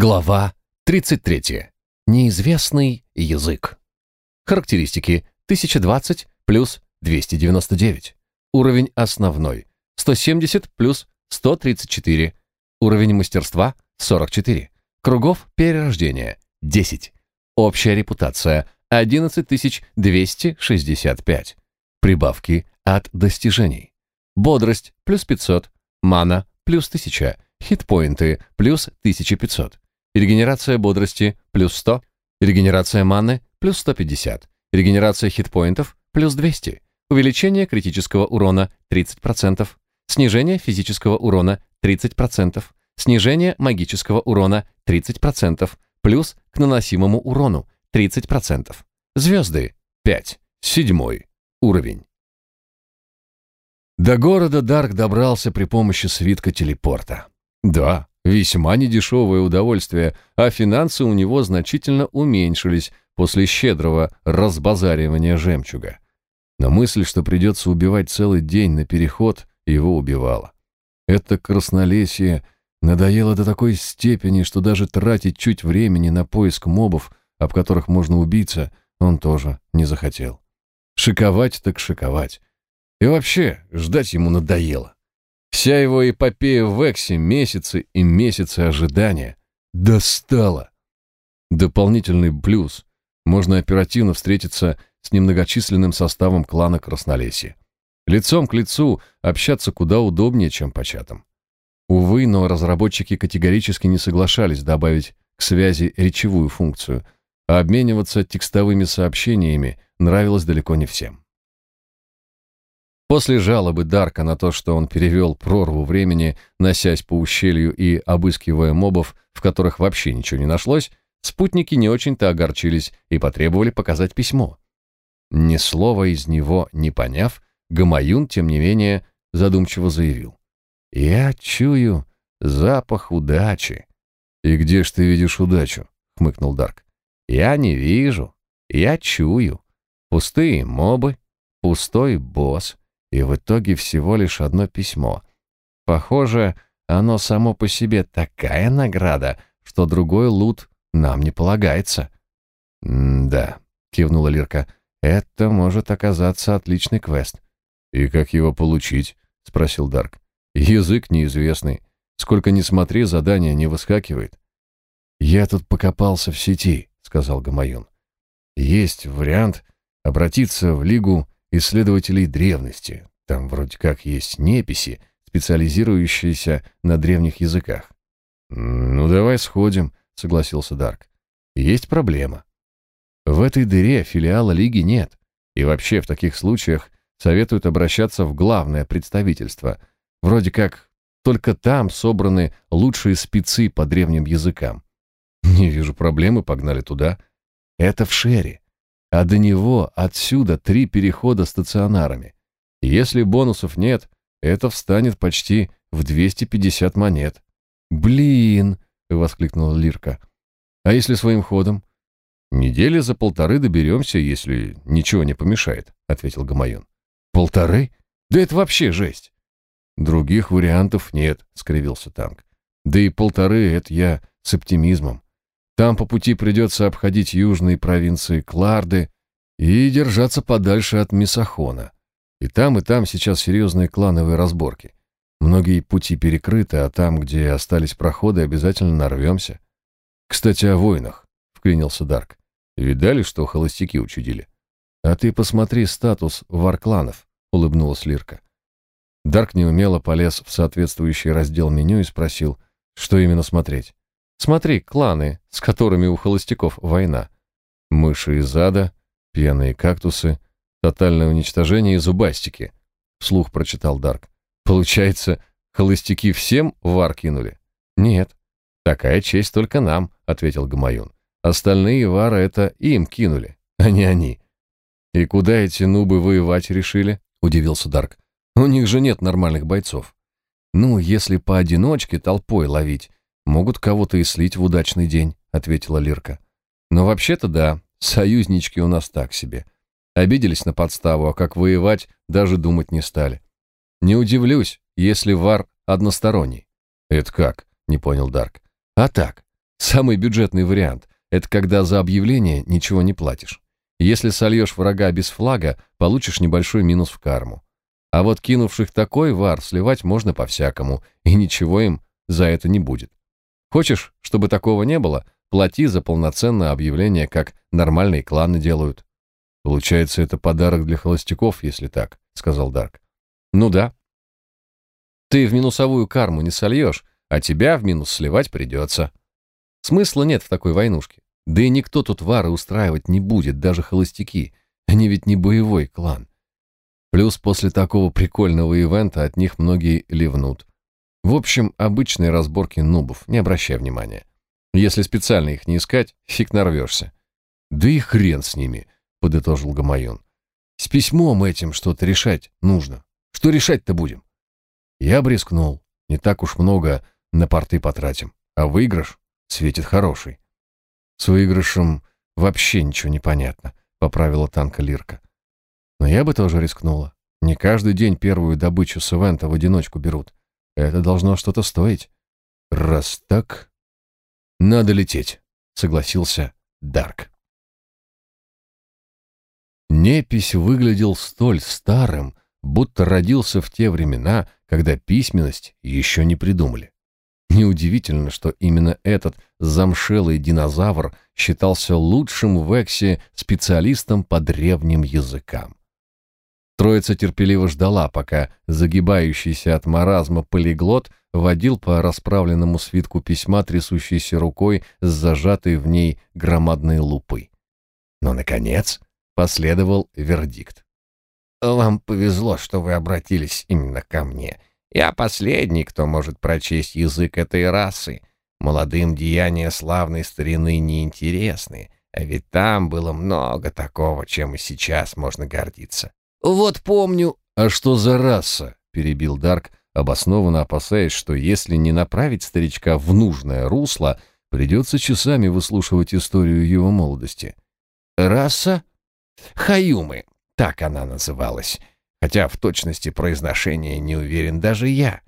Глава 33. Неизвестный язык. Характеристики 1020 плюс 299. Уровень основной 170 плюс 134. Уровень мастерства 44. Кругов перерождения 10. Общая репутация 11265. Прибавки от достижений. Бодрость плюс 500. Мана плюс 1000. Хитпоинты плюс 1500. Регенерация бодрости плюс 100, регенерация маны плюс 150, регенерация хитпоинтов плюс 200, увеличение критического урона 30%, снижение физического урона 30%, снижение магического урона 30%, плюс к наносимому урону 30%. Звезды 5, седьмой уровень. До города Дарк добрался при помощи свитка телепорта. Да, Весьма недешевое удовольствие, а финансы у него значительно уменьшились после щедрого разбазаривания жемчуга. Но мысль, что придется убивать целый день на переход, его убивала. Это краснолесье надоело до такой степени, что даже тратить чуть времени на поиск мобов, об которых можно убиться, он тоже не захотел. Шиковать так шиковать. И вообще, ждать ему надоело. Вся его эпопея в Эксе, месяцы и месяцы ожидания, достала. Дополнительный плюс. Можно оперативно встретиться с немногочисленным составом клана Краснолесья. Лицом к лицу общаться куда удобнее, чем по чатам. Увы, но разработчики категорически не соглашались добавить к связи речевую функцию, а обмениваться текстовыми сообщениями нравилось далеко не всем. После жалобы Дарка на то, что он перевел прорву времени, носясь по ущелью и обыскивая мобов, в которых вообще ничего не нашлось, спутники не очень-то огорчились и потребовали показать письмо. Ни слова из него не поняв, Гамаюн, тем не менее, задумчиво заявил. «Я чую запах удачи». «И где ж ты видишь удачу?» — хмыкнул Дарк. «Я не вижу. Я чую. Пустые мобы, пустой босс, и в итоге всего лишь одно письмо. Похоже, оно само по себе такая награда, что другой лут нам не полагается. «Да», — кивнула Лирка, — «это может оказаться отличный квест». «И как его получить?» — спросил Дарк. «Язык неизвестный. Сколько ни смотри, задание не выскакивает». «Я тут покопался в сети», — сказал Гамаюн. «Есть вариант обратиться в Лигу исследователей древности. Там вроде как есть неписи, специализирующиеся на древних языках. «Ну, давай сходим», — согласился Дарк. «Есть проблема. В этой дыре филиала Лиги нет, и вообще в таких случаях советуют обращаться в главное представительство. Вроде как только там собраны лучшие спецы по древним языкам. Не вижу проблемы, погнали туда. Это в Шере а до него отсюда три перехода стационарами. Если бонусов нет, это встанет почти в 250 монет. «Блин!» — воскликнула Лирка. «А если своим ходом?» «Недели за полторы доберемся, если ничего не помешает», — ответил Гамаюн. «Полторы? Да это вообще жесть!» «Других вариантов нет», — скривился танк. «Да и полторы — это я с оптимизмом. Там по пути придется обходить южные провинции Кларды и держаться подальше от Мисахона. И там, и там сейчас серьезные клановые разборки. Многие пути перекрыты, а там, где остались проходы, обязательно нарвемся. Кстати, о войнах, — вклинился Дарк. Видали, что холостяки учудили? А ты посмотри статус варкланов, — улыбнулась Лирка. Дарк неумело полез в соответствующий раздел меню и спросил, что именно смотреть. Смотри, кланы, с которыми у холостяков война. Мыши из ада, пьяные кактусы, тотальное уничтожение и зубастики. Вслух прочитал Дарк. Получается, холостяки всем вар кинули? Нет. Такая честь только нам, ответил Гамаюн. Остальные вары это им кинули, а не они. И куда эти нубы воевать решили? Удивился Дарк. У них же нет нормальных бойцов. Ну, если поодиночке толпой ловить, Могут кого-то и слить в удачный день, ответила Лирка. Но вообще-то да, союзнички у нас так себе. Обиделись на подставу, а как воевать, даже думать не стали. Не удивлюсь, если вар односторонний. Это как? Не понял Дарк. А так, Самый бюджетный вариант — это когда за объявление ничего не платишь. Если сольешь врага без флага, получишь небольшой минус в карму. А вот кинувших такой вар сливать можно по-всякому, и ничего им за это не будет. Хочешь, чтобы такого не было, плати за полноценное объявление, как нормальные кланы делают. Получается, это подарок для холостяков, если так, сказал Дарк. Ну да. Ты в минусовую карму не сольешь, а тебя в минус сливать придется. Смысла нет в такой войнушке. Да и никто тут вары устраивать не будет, даже холостяки. Они ведь не боевой клан. Плюс после такого прикольного ивента от них многие ливнут. В общем, обычные разборки нубов, не обращай внимания. Если специально их не искать, фиг нарвешься. Да и хрен с ними, подытожил Гамаюн. С письмом этим что-то решать нужно. Что решать-то будем? Я брискнул. Не так уж много на порты потратим. А выигрыш светит хороший. С выигрышем вообще ничего не понятно, поправила танка Лирка. Но я бы тоже рискнула. Не каждый день первую добычу с ивента в одиночку берут. Это должно что-то стоить. Раз так, надо лететь, согласился Дарк. Непись выглядел столь старым, будто родился в те времена, когда письменность еще не придумали. Неудивительно, что именно этот замшелый динозавр считался лучшим в Эксе специалистом по древним языкам. Троица терпеливо ждала, пока загибающийся от маразма полиглот водил по расправленному свитку письма трясущейся рукой с зажатой в ней громадной лупой. Но, наконец, последовал вердикт. «Вам повезло, что вы обратились именно ко мне. Я последний, кто может прочесть язык этой расы. Молодым деяния славной старины неинтересны, а ведь там было много такого, чем и сейчас можно гордиться. «Вот помню...» «А что за раса?» — перебил Дарк, обоснованно опасаясь, что если не направить старичка в нужное русло, придется часами выслушивать историю его молодости. «Раса? Хаюмы, так она называлась, хотя в точности произношения не уверен даже я.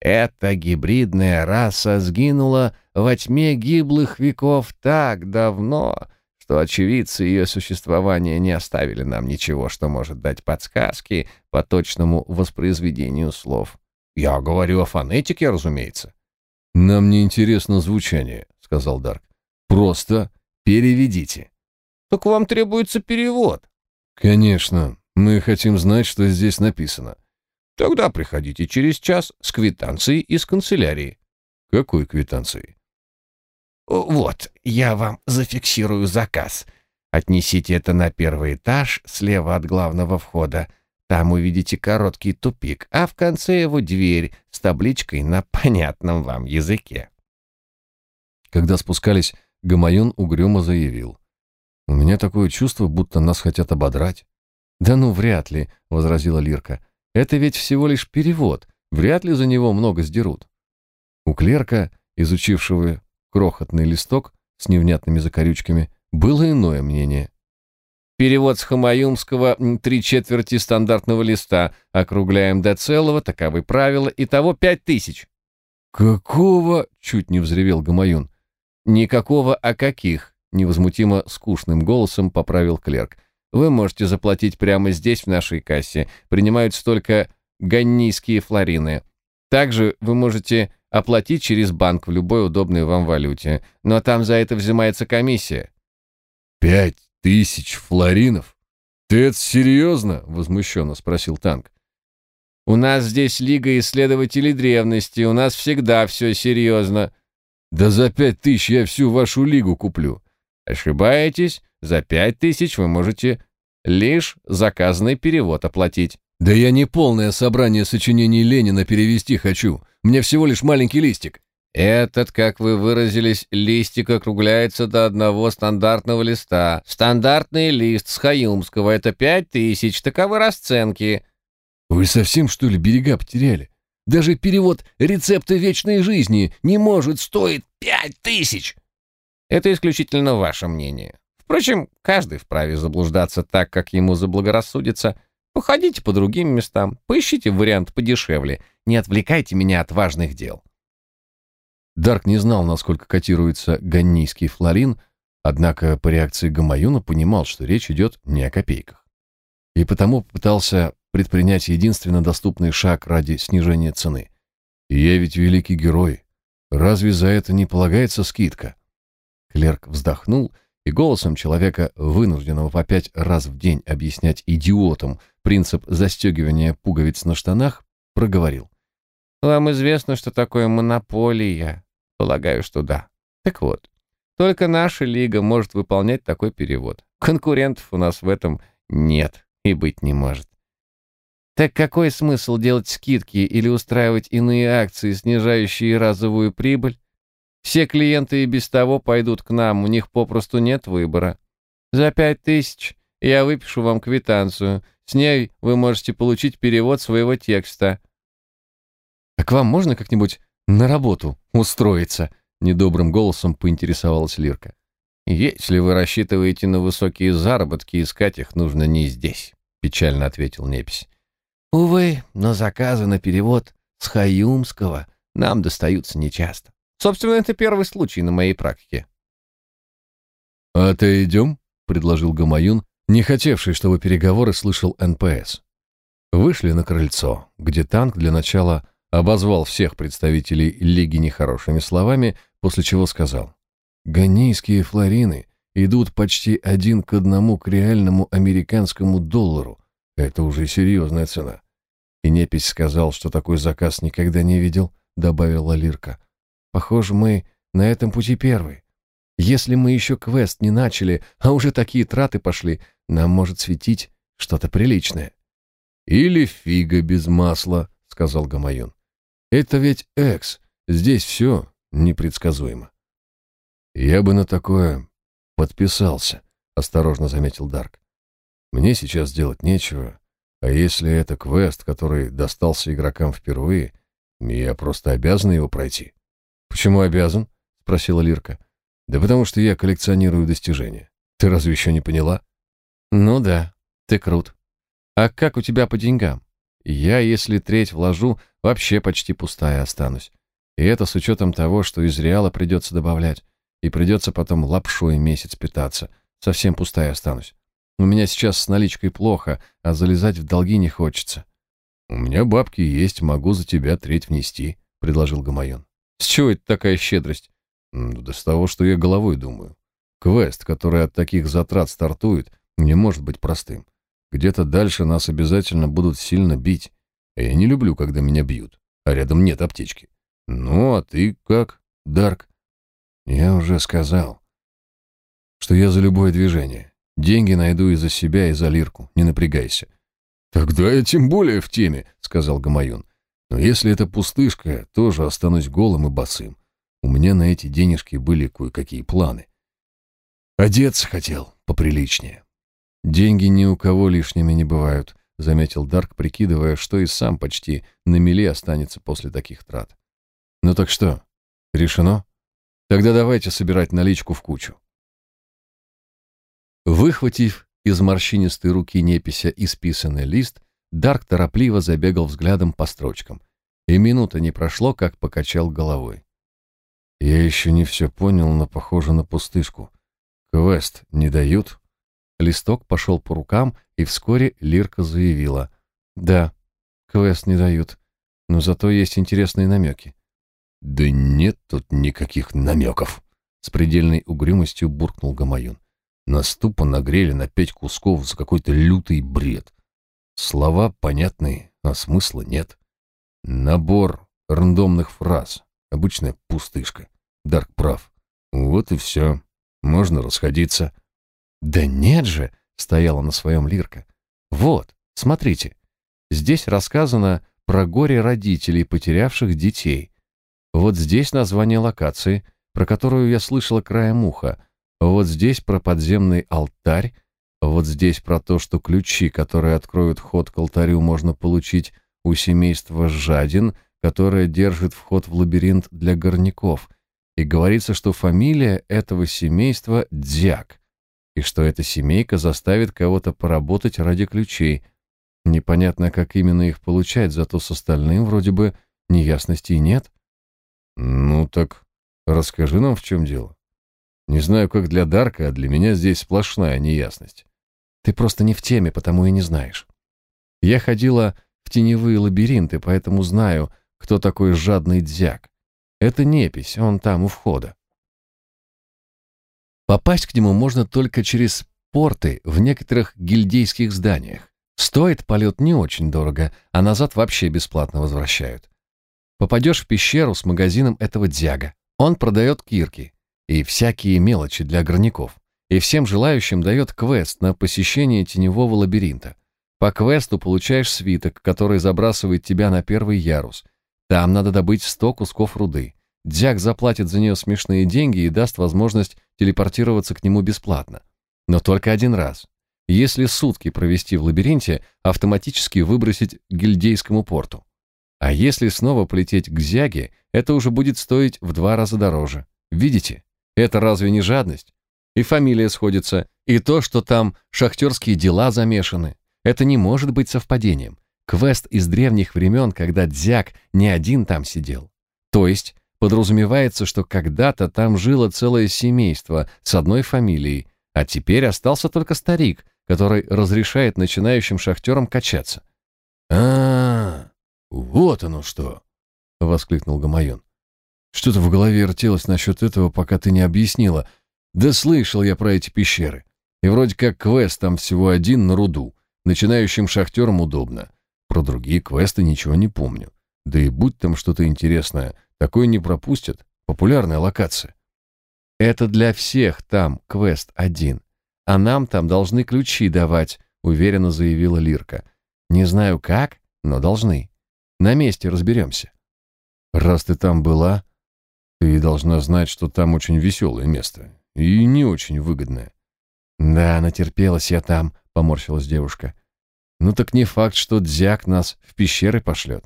Эта гибридная раса сгинула во тьме гиблых веков так давно, что очевидцы ее существования не оставили нам ничего, что может дать подсказки по точному воспроизведению слов. Я говорю о фонетике, разумеется. «Нам не интересно звучание», — сказал Дарк. «Просто переведите». «Так вам требуется перевод». «Конечно. Мы хотим знать, что здесь написано». «Тогда приходите через час с квитанцией из канцелярии». «Какой квитанцией?» «Вот, я вам зафиксирую заказ. Отнесите это на первый этаж, слева от главного входа. Там увидите короткий тупик, а в конце его дверь с табличкой на понятном вам языке». Когда спускались, Гамаюн угрюмо заявил. «У меня такое чувство, будто нас хотят ободрать». «Да ну, вряд ли», — возразила Лирка. «Это ведь всего лишь перевод. Вряд ли за него много сдерут». У клерка, изучившего крохотный листок с невнятными закорючками, было иное мнение. Перевод с хамаюмского «три четверти стандартного листа», округляем до целого, таковы правила, итого пять тысяч. «Какого?» — чуть не взревел Гамаюн. «Никакого, а каких?» — невозмутимо скучным голосом поправил клерк. «Вы можете заплатить прямо здесь, в нашей кассе. Принимаются только ганнийские флорины. Также вы можете оплатить через банк в любой удобной вам валюте, но там за это взимается комиссия». «Пять тысяч флоринов? Ты это серьезно?» — возмущенно спросил танк. «У нас здесь Лига исследователей древности, у нас всегда все серьезно». «Да за пять тысяч я всю вашу лигу куплю». «Ошибаетесь, за пять тысяч вы можете лишь заказанный перевод оплатить». «Да я не полное собрание сочинений Ленина перевести хочу. Мне всего лишь маленький листик». «Этот, как вы выразились, листик округляется до одного стандартного листа. Стандартный лист с Хаюмского — это пять тысяч, таковы расценки». «Вы совсем, что ли, берега потеряли? Даже перевод рецепта вечной жизни не может стоить пять тысяч!» «Это исключительно ваше мнение. Впрочем, каждый вправе заблуждаться так, как ему заблагорассудится. Походите по другим местам, поищите вариант подешевле, не отвлекайте меня от важных дел. Дарк не знал, насколько котируется ганнийский флорин, однако по реакции Гамаюна понимал, что речь идет не о копейках. И потому попытался предпринять единственно доступный шаг ради снижения цены. я ведь великий герой. Разве за это не полагается скидка? Клерк вздохнул и голосом человека, вынужденного по пять раз в день объяснять идиотам принцип застегивания пуговиц на штанах, проговорил. «Вам известно, что такое монополия?» «Полагаю, что да. Так вот, только наша лига может выполнять такой перевод. Конкурентов у нас в этом нет и быть не может. Так какой смысл делать скидки или устраивать иные акции, снижающие разовую прибыль? Все клиенты и без того пойдут к нам, у них попросту нет выбора. За пять тысяч я выпишу вам квитанцию. С ней вы можете получить перевод своего текста. — А к вам можно как-нибудь на работу устроиться? — недобрым голосом поинтересовалась Лирка. — Если вы рассчитываете на высокие заработки, искать их нужно не здесь, — печально ответил Непись. Увы, но заказы на перевод с Хаюмского нам достаются нечасто. Собственно, это первый случай на моей практике. «Отойдем?» — предложил Гамаюн, не хотевший, чтобы переговоры слышал NPC. Вышли на крыльцо, где танк для начала обозвал всех представителей Лиги нехорошими словами, после чего сказал, «Ганийские флорины идут почти один к одному к реальному американскому доллару, это уже серьезная цена. И Непись сказал, что такой заказ никогда не видел, добавила Лирка. Похоже, мы на этом пути первые. Если мы еще квест не начали, а уже такие траты пошли, нам может светить что-то приличное. Или фига без масла, сказал Гамаюн. Это ведь экс, здесь все непредсказуемо. Я бы на такое подписался, осторожно заметил Дарк. Мне сейчас делать нечего, а если это квест, который достался игрокам впервые, я просто обязан его пройти. Почему обязан? спросила Лирка. Да потому что я коллекционирую достижения. Ты разве еще не поняла? Ну да, ты крут. А как у тебя по деньгам? Я, если треть вложу, вообще почти пустая останусь. И это с учетом того, что из реала придется добавлять. И придется потом лапшой месяц питаться. Совсем пустая останусь. У меня сейчас с наличкой плохо, а залезать в долги не хочется. У меня бабки есть, могу за тебя треть внести, предложил Гамайон. С чего это такая щедрость? Да с того, что я головой думаю. Квест, который от таких затрат стартует, не может быть простым. Где-то дальше нас обязательно будут сильно бить. Я не люблю, когда меня бьют, а рядом нет аптечки. Ну, а ты как, Дарк? Я уже сказал, что я за любое движение. Деньги найду и за себя, и за лирку, не напрягайся. Тогда я тем более в теме, сказал Гамаюн. Но если это пустышка, тоже останусь голым и босым. У меня на эти денежки были кое-какие планы. Одеться хотел поприличнее. Деньги ни у кого лишними не бывают, заметил Дарк, прикидывая, что и сам почти на мели останется после таких трат. Ну так что, решено? Тогда давайте собирать наличку в кучу. Выхватив из морщинистой руки непися исписанный лист, Дарк торопливо забегал взглядом по строчкам. И минута не прошло, как покачал головой. «Я еще не все понял, но похоже на пустышку. Квест не дают?» Листок пошел по рукам, и вскоре Лирка заявила. «Да, квест не дают, но зато есть интересные намеки». «Да нет тут никаких намеков», — с предельной угрюмостью буркнул Гамаюн. Нас тупо нагрели на пять кусков за какой-то лютый бред. Слова понятные, а смысла нет. Набор рандомных фраз. Обычная пустышка. Дарк прав. Вот и все. Можно расходиться. Да нет же, стояла на своем лирка. Вот, смотрите. Здесь рассказано про горе родителей, потерявших детей. Вот здесь название локации, про которую я слышала краем уха. Вот здесь про подземный алтарь, вот здесь про то, что ключи, которые откроют вход к алтарю, можно получить у семейства Жадин, которое держит вход в лабиринт для горняков. И говорится, что фамилия этого семейства Дзяк, и что эта семейка заставит кого-то поработать ради ключей. Непонятно, как именно их получать, зато с остальным вроде бы неясностей нет. Ну так Расскажи нам, в чем дело. Не знаю, как для Дарка, а для меня здесь сплошная неясность. Ты просто не в теме, потому и не знаешь. Я ходила в теневые лабиринты, поэтому знаю, кто такой жадный дзяк. Это непись, он там у входа. Попасть к нему можно только через порты в некоторых гильдейских зданиях. Стоит полет не очень дорого, а назад вообще бесплатно возвращают. Попадешь в пещеру с магазином этого дзяга. Он продает кирки и всякие мелочи для горняков. И всем желающим дает квест на посещение теневого лабиринта. По квесту получаешь свиток, который забрасывает тебя на первый ярус. Там надо добыть 100 кусков руды. Дзяк заплатит за нее смешные деньги и даст возможность телепортироваться к нему бесплатно. Но только один раз. Если сутки провести в лабиринте, автоматически выбросить к гильдейскому порту. А если снова полететь к Зяге, это уже будет стоить в два раза дороже. Видите? Это разве не жадность? И фамилия сходится, и то, что там шахтерские дела замешаны. Это не может быть совпадением. Квест из древних времен, когда Дзяк не один там сидел. То есть подразумевается, что когда-то там жило целое семейство с одной фамилией, а теперь остался только старик, который разрешает начинающим шахтерам качаться. а, -а, -а вот оно что!» — воскликнул Гамайон. «Что-то в голове вертелось насчет этого, пока ты не объяснила. Да слышал я про эти пещеры. И вроде как квест там всего один на руду. Начинающим шахтерам удобно. Про другие квесты ничего не помню. Да и будь там что-то интересное, такое не пропустят. Популярная локация. Это для всех там квест один. А нам там должны ключи давать, уверенно заявила Лирка. Не знаю как, но должны. На месте разберемся. Раз ты там была, ты должна знать, что там очень веселое место. И не очень выгодное. Да, натерпелась я там, поморщилась девушка. Ну так не факт, что Дзяк нас в пещеры пошлет.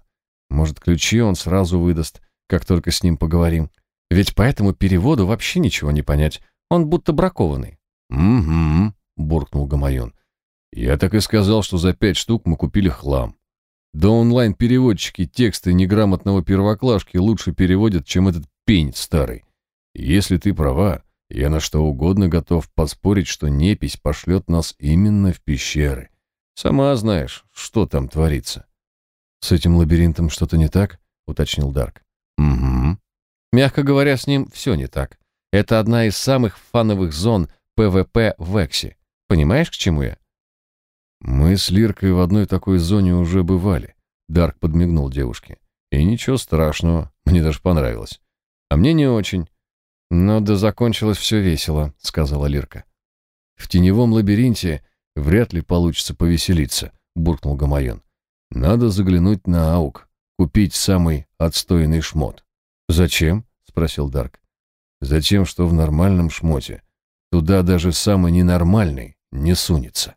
Может, ключи он сразу выдаст, как только с ним поговорим. Ведь по этому переводу вообще ничего не понять. Он будто бракованный. «Угу», — буркнул Гамайон. «Я так и сказал, что за пять штук мы купили хлам. Да онлайн-переводчики тексты неграмотного первоклашки лучше переводят, чем этот пень старый. Если ты права, я на что угодно готов поспорить, что непись пошлет нас именно в пещеры. Сама знаешь, что там творится». «С этим лабиринтом что-то не так?» — уточнил Дарк. «Угу». Мягко говоря, с ним все не так. Это одна из самых фановых зон PvP в Эксе. Понимаешь, к чему я? Мы с Лиркой в одной такой зоне уже бывали. Дарк подмигнул девушке. И ничего страшного, мне даже понравилось. А мне не очень. Но да закончилось все весело, сказала Лирка. В теневом лабиринте вряд ли получится повеселиться, буркнул Гамаюн. Надо заглянуть на аук, купить самый отстойный шмот. Зачем? спросил Дарк. Затем, что в нормальном шмоте Туда даже самый ненормальный не сунется.